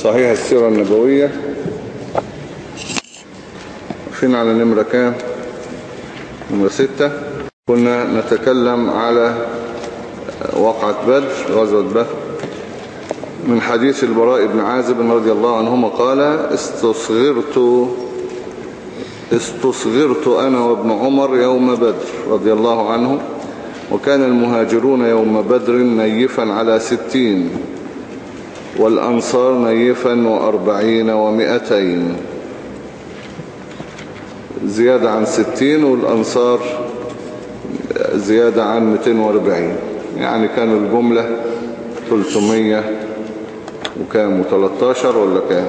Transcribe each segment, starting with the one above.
صحيح السيرة النبوية. فين على نمرة كام؟ نمرة ستة. كنا نتكلم على وقعة بدر غزوة بدر. من حديث البراء بن عازب رضي الله عنهما قال استصغرت استصغرت أنا وابن عمر يوم بدر رضي الله عنه. وكان المهاجرون يوم بدر نيفا على ستين. والأنصار نيفا وأربعين ومئتين. زيادة عن ستين والأنصار زيادة عن 240 يعني كانوا الجملة 300 وكام و13 ولا كام؟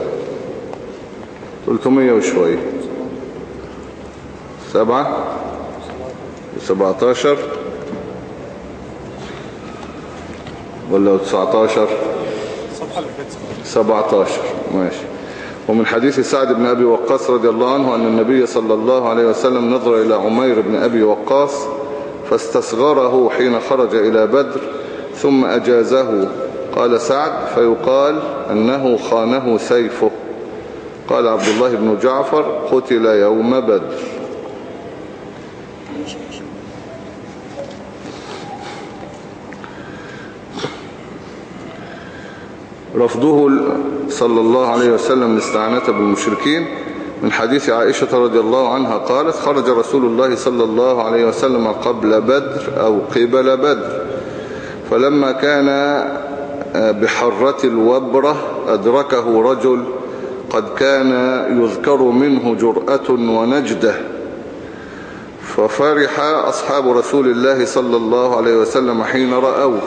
300 وشوية سبعة؟ وسبعتاشر ولا 19 17 ماشي. ومن حديث سعد بن أبي وقاص رضي الله عنه أن النبي صلى الله عليه وسلم نظر إلى عمير بن أبي وقاص فاستصغره حين خرج إلى بدر ثم أجازه. قال سعد فيقال أنه خانه سيفه. قال عبد الله بن جعفر قتل يوم بدر. رفضه صلى الله عليه وسلم الاستعانة بالمشركين. من حديث عائشة رضي الله عنها قالت خرج رسول الله صلى الله عليه وسلم قبل بدر أو قبل بدر فلما كان بحرة الوبرة أدركه رجل قد كان يذكر منه جرأة ونجدة ففرح أصحاب رسول الله صلى الله عليه وسلم حين رأوه.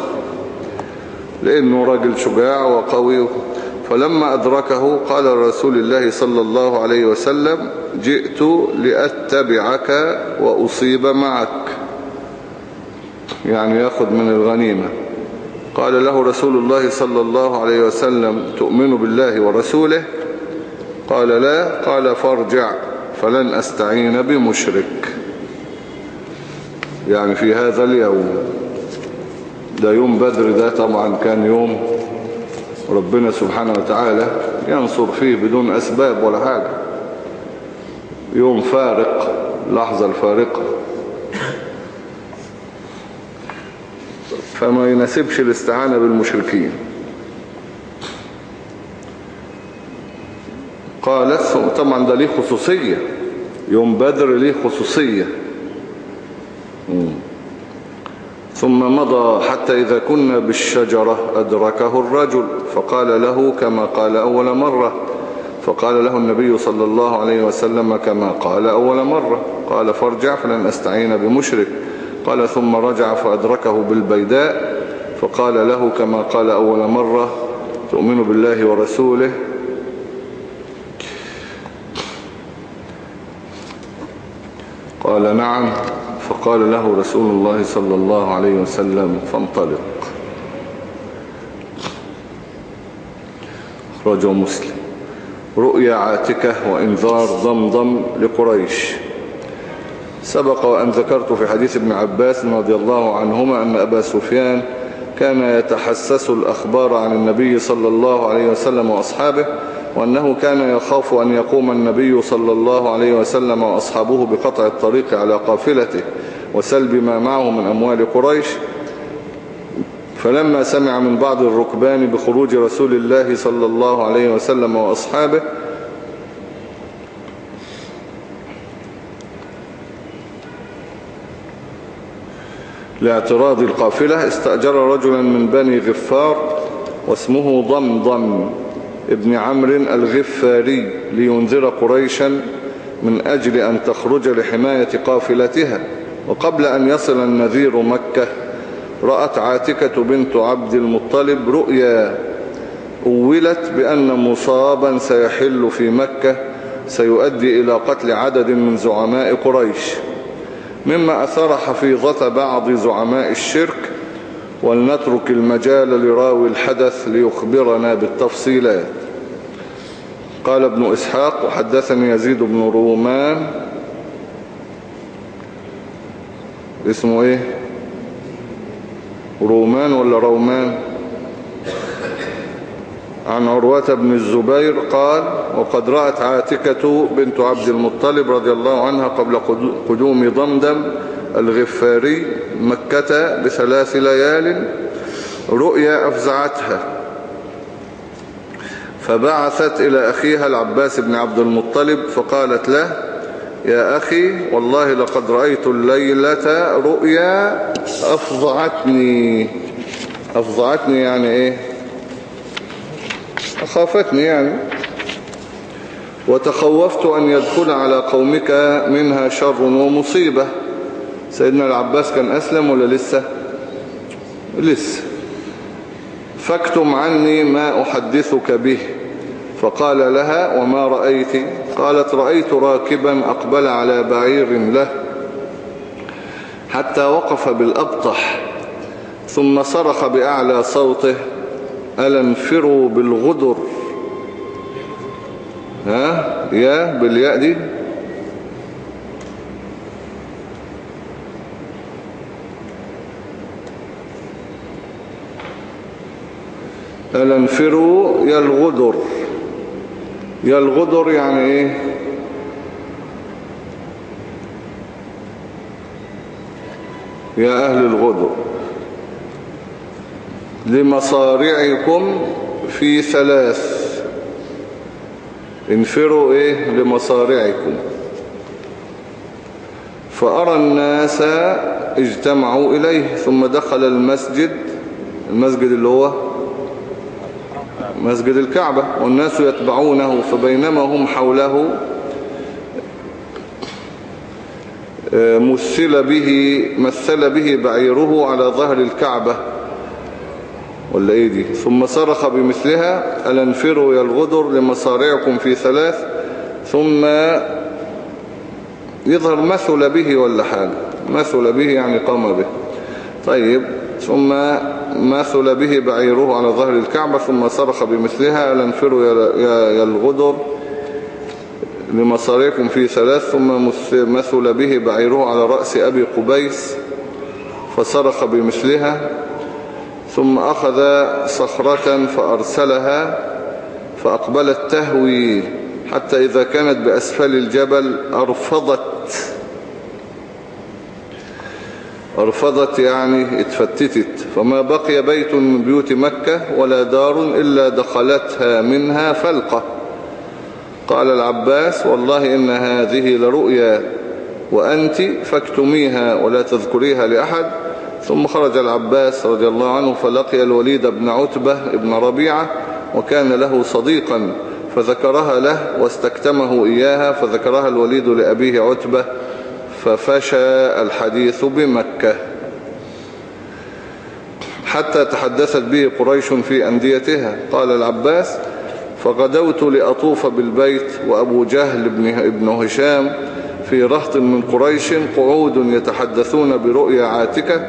لأنه رجل شجاع وقوي. فلما أدركه قال رسول الله صلى الله عليه وسلم جئت لأتبعك وأصيب معك. يعني يأخذ من الغنيمة. قال له رسول الله صلى الله عليه وسلم تؤمن بالله ورسوله؟ قال لا. قال فارجع فلن أستعين بمشرك. يعني في هذا اليوم. ده يوم بدر ده طبعا كان يوم ربنا سبحانه وتعالى ينصر فيه بدون أسباب ولا حاجة. يوم فارق لحظة الفارقة. فما يناسبش الاستعانة بالمشركين. قالت طبعا ده ليه خصوصية. يوم بدر ليه خصوصية. ثم مضى حتى إذا كنا بالشجرة أدركه الرجل فقال له كما قال أول مرة فقال له النبي صلى الله عليه وسلم كما قال أول مرة قال فارجع فلن أستعين بمشرك قال ثم رجع فأدركه بالبيداء فقال له كما قال أول مرة تؤمن بالله ورسوله. قال نعم. فقال له رسول الله صلى الله عليه وسلم فانطلق. أخرجه مسلم. رؤيا عاتكة وإنذار ضمضم لقريش. سبق وأن ذكرت في حديث ابن عباس رضي الله عنهما أن أبا سفيان كان يتحسس الأخبار عن النبي صلى الله عليه وسلم وأصحابه وأنه كان يخاف أن يقوم النبي صلى الله عليه وسلم وأصحابه بقطع الطريق على قافلته وسلب ما معه من أموال قريش. فلما سمع من بعض الركبان بخروج رسول الله صلى الله عليه وسلم وأصحابه لاعتراض القافلة استأجر رجلا من بني غفار واسمه ضمضم ابن عمرو الغفاري لينذر قريشا من أجل أن تخرج لحماية قافلتها. وقبل أن يصل النذير مكة رأت عاتكة بنت عبد المطلب رؤيا أولت بأن مصابا سيحل في مكة سيؤدي إلى قتل عدد من زعماء قريش. مما أثار حفيظة بعض زعماء الشرك ولنترك المجال لراوي الحدث ليخبرنا بالتفصيلات. قال ابن إسحاق وحدثني يزيد بن رومان. اسمه إيه؟ رومان ولا رومان؟ عن عروة بن الزبير قال وقد رأت عاتكة بنت عبد المطلب رضي الله عنها قبل قدوم ضمدم الغفاري مكة بثلاث ليال رؤيا أفزعتها. فبعثت إلى أخيها العباس بن عبد المطلب فقالت له يا أخي والله لقد رأيت الليلة رؤيا أفضعتني. أفضعتني يعني إيه؟ أخافتني يعني. وتخوفت أن يدخل على قومك منها شر ومصيبة. سيدنا العباس كان أسلم ولا لسه؟ لسه فاكتم عني ما أحدثك به. فقال لها وما رأيت؟ قالت رأيت راكبا أقبل على بعير له حتى وقف بالأبطح ثم صرخ بأعلى صوته ألا انفروا بالغدر؟ ها? يا بالياء دي. ألا انفروا يا الغدر. يا الغدر يعني إيه؟ يا أهل الغدر. لمصارعكم في ثلاث انفروا إيه لمصارعكم فأرى الناس اجتمعوا إليه ثم دخل المسجد المسجد اللي هو مسجد الكعبة والناس يتبعونه فبينما هم حوله آه، مثل به مثل به بعيره على ظهر الكعبة. ولا إيه دي ثم صرخ بمثلها ألا انفروا يا الغدر لمصارعكم في ثلاث؟ ثم يظهر مثل به ولا حاجة. مثل به يعني قام به. طيب ثم مثل به بعيره على ظهر الكعبة ثم صرخ بمثلها ألا انفروا يا الغدر لمصارعكم في ثلاث؟ ثم مثل به بعيره على رأس أبي قبيس فصرخ بمثلها ثم أخذ صخرة فأرسلها فأقبلت تهوي حتى إذا كانت بأسفل الجبل أرفضت. أرفضت يعني اتفتتت. فما بقي بيت من بيوت مكة ولا دار إلا دخلتها منها فلقة. قال العباس والله إن هذه لرؤيا. وأنت فاكتميها ولا تذكريها لأحد. ثم خرج العباس رضي الله عنه فلقي الوليد بن عتبة بن ربيعة وكان له صديقا فذكرها له واستكتمه إياها فذكرها الوليد لأبيه عتبة ففشى الحديث بمكة. حتى تحدثت به قريش في أنديتها. قال العباس فغدوت لأطوف بالبيت وأبو جهل ابن هشام في رهط من قريش قعود يتحدثون برؤيا عاتكة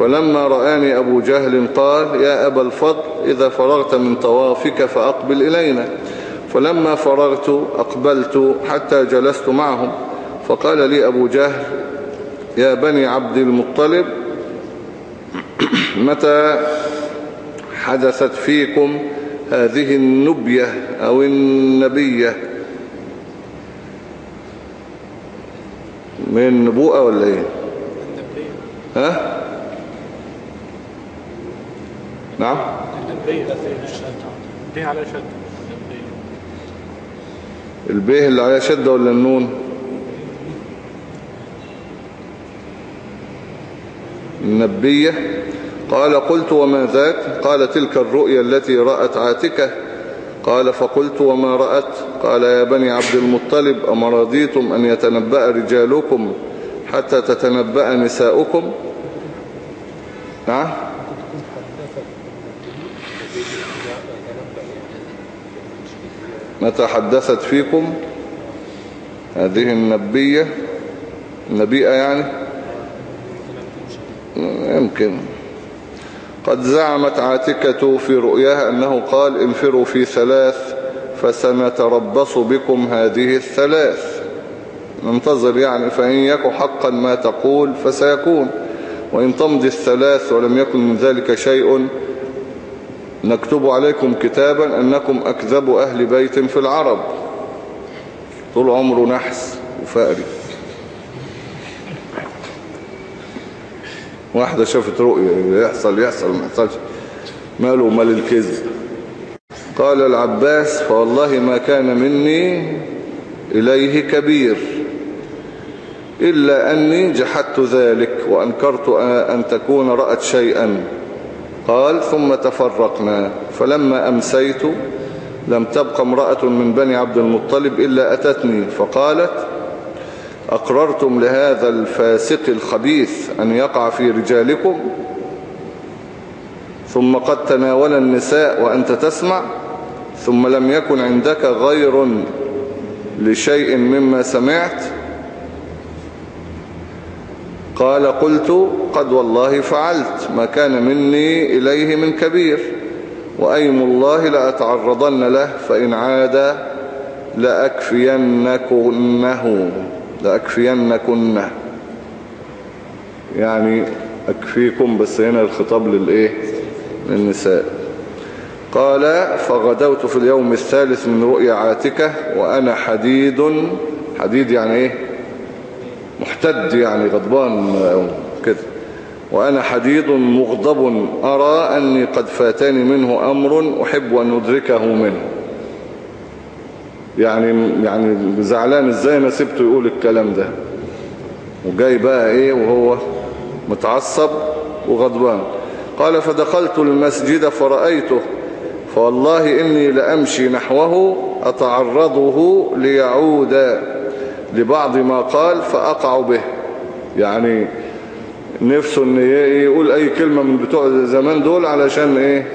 فلما رآني أبو جهل قال يا أبا الفضل إذا فرغت من طوافك فأقبل إلينا. فلما فرغت أقبلت حتى جلست معهم فقال لي أبو جهل يا بني عبد المطلب متى حدثت فيكم هذه النبية أو النبية؟ من نبوءة ولا إيه؟ ها؟ نعم. البيه على شدة البيه اللي على شدة ولا النون؟ النبية. قال قلت وما ذاك؟ قال تلك الرؤيا التي رأت عاتكة. قال فقلت وما رأت؟ قال يا بني عبد المطلب أما رضيتم أن يتنبأ رجالكم حتى تتنبأ نساؤكم؟ نعم. متى حدثت فيكم. هذه النبية النبيئة يعني؟ يمكن. قد زعمت عاتكة في رؤياها أنه قال انفروا في ثلاث فسنتربص بكم هذه الثلاث. ننتظر يعني فإن يك حقا ما تقول فسيكون. وإن تمضي الثلاث ولم يكن من ذلك شيء نكتب عليكم كتابا أنكم أكذب أهل بيت في العرب. طول عمره نحس وفقري. واحدة شافت رؤية يحصل يحصل ما يحصلش. ماله مال الكذب. قال العباس فوالله ما كان مني إليه كبير إلا أني جحدت ذلك وأنكرت أن تكون رأت شيئا. قال ثم تفرقنا. فلما أمسيت لم تبق امرأة من بني عبد المطلب إلا أتتني. فقالت أقررتم لهذا الفاسق الخبيث أن يقع في رجالكم؟ ثم قد تناول النساء وأنت تسمع؟ ثم لم يكن عندك غير لشيء مما سمعت؟ قال قلت قد والله فعلت ما كان مني إليه من كبير وأيم الله لأتعرضن له فإن عاد لأكفينكنه لأكفينكنه. يعني أكفيكم بس هنا الخطاب للإيه؟ للنساء. قال فغدوت في اليوم الثالث من رؤيا عاتكة وأنا حديد حديد يعني إيه؟ محتد يعني غضبان كده وأنا حديد مغضب أرى أني قد فاتني منه أمر أحب أن أدركه منه. يعني يعني زعلان إزاي أنا سبته يقول الكلام ده؟ وجاي بقى إيه وهو متعصب وغضبان. قال فدخلت المسجد فرأيته فوالله إني لأمشي نحوه أتعرضه ليعود لبعض ما قال فأقع به. يعني نفسه إن يقول أي كلمة من بتوع زمان دول علشان إيه؟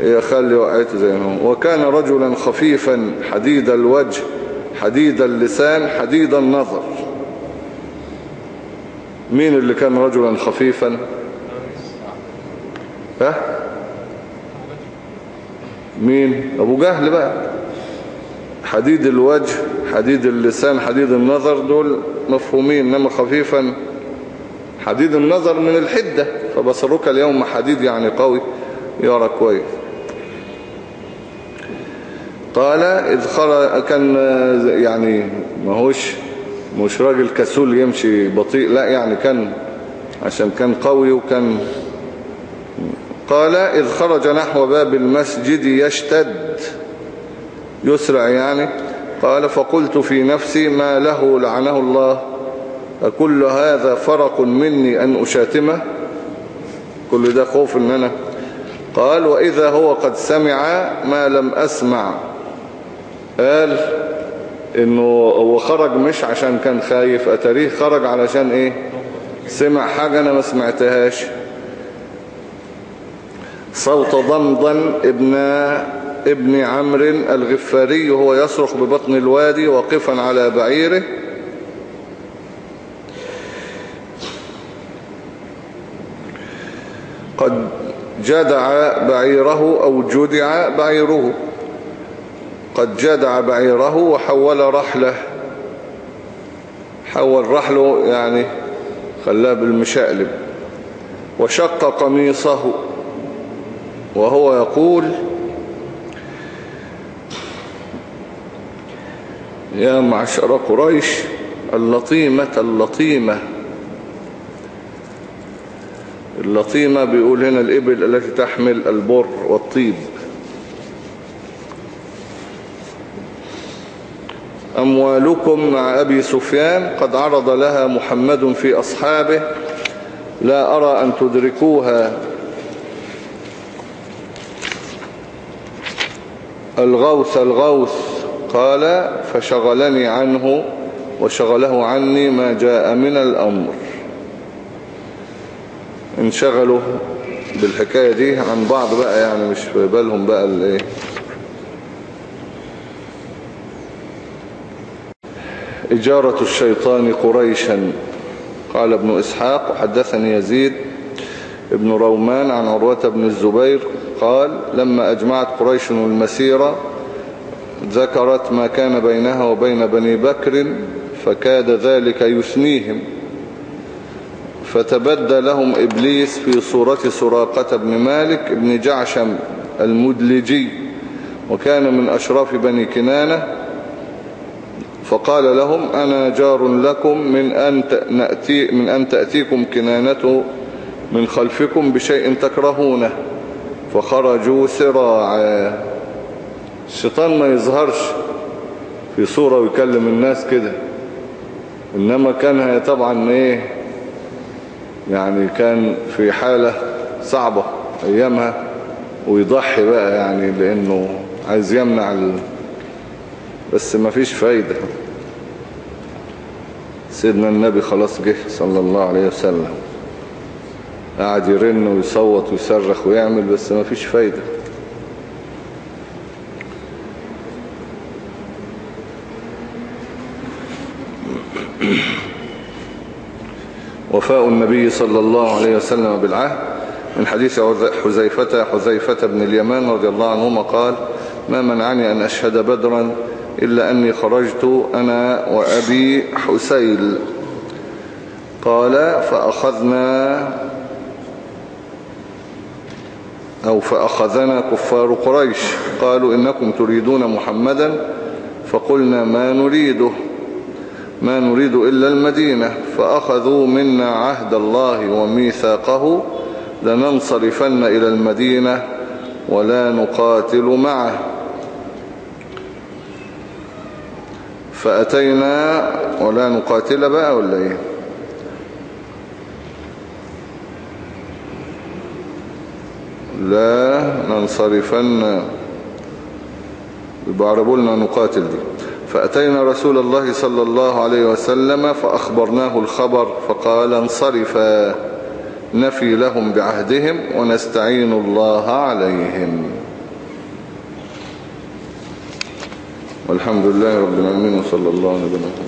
يخلي وقعته زي ما هو وكان رجلا خفيفا حديد الوجه حديد اللسان حديد النظر. مين اللي كان رجلا خفيفا؟ ها؟ مين؟ أبو جهل بقى. حديد الوجه حديد اللسان حديد النظر دول مفهومين إنما خفيفا حديد النظر من الحدة فبصرك اليوم حديد يعني قوي يرى كويس. قال إذ خرج كان يعني ما هوش مش راجل كسول يمشي بطيء لا يعني كان عشان كان قوي وكان. قال إذ خرج نحو باب المسجد يشتد يسرع يعني. قال فقلت في نفسي ما له لعنه الله أكل هذا فرق مني أن أشاتمه؟ كل ده خوف إن أنا. قال وإذا هو قد سمع ما لم أسمع. قال إنه هو خرج مش عشان كان خايف أتاريه خرج علشان إيه؟ سمع حاجة أنا ما سمعتهاش. صوت ضمضم ابن ابن عمرو الغفاري وهو يصرخ ببطن الوادي واقفا على بعيره. قد جدع بعيره أو جدع بعيره. قد جدع بعيره وحول رحله. حول رحله يعني خلاه بالمشقلب. وشق قميصه. وهو يقول يا معشر قريش اللطيمة اللطيمة. اللطيمة بيقول هنا الإبل التي تحمل البر والطيب. أموالكم مع أبي سفيان قد عرض لها محمد في أصحابه. لا أرى أن تدركوها. الغوث الغوث. قال فشغلني عنه وشغله عني ما جاء من الأمر. انشغلوا بالحكاية دي عن بعض بقى يعني مش في بالهم بقى الإيه. إجارة الشيطان قريشا. قال ابن إسحاق وحدثني يزيد ابن رومان عن عروة بن الزبير قال لما أجمعت قريش المسيرة ذكرت ما كان بينها وبين بني بكر فكاد ذلك يثنيهم. فتبدى لهم إبليس في صورة سراقة بن مالك بن جعشم المدلجي وكان من أشراف بني كنانة. فقال لهم أنا جار لكم من أن, نأتي من أن تأتيكم كنانة من خلفكم بشيء تكرهونه. فخرجوا سراعا. الشيطان ما يظهرش في صورة ويكلم الناس كده. إنما كان طبعا إيه يعني كان في حالة صعبة أيامها ويضحي بقى يعني لأنه عايز يمنع ال... بس ما فيش فايدة. سيدنا النبي خلاص جه صلى الله عليه وسلم. قاعد يرن ويصوت ويصرخ ويعمل بس ما فيش فايدة. وفاء النبي صلى الله عليه وسلم بالعهد. من حديث حزيفة حزيفة بن اليمان رضي الله عنهما قال ما منعني أن أشهد بدرا إلا أني خرجت أنا وأبي حسيل قال فأخذنا أو فأخذنا كفار قريش. قالوا إنكم تريدون محمدا. فقلنا ما نريده. ما نريد إلا المدينة فأخذوا منا عهد الله وميثاقه لننصرفن إلى المدينة ولا نقاتل معه. فأتينا ولا نقاتل بقى ولا إيه؟ لا ننصرفن. يبعربوا نقاتل دي. فأتينا رسول الله صلى الله عليه وسلم فأخبرناه الخبر فقال انصرفا نفي لهم بعهدهم ونستعين الله عليهم. والحمد لله رب العالمين وصلى الله عليه وسلم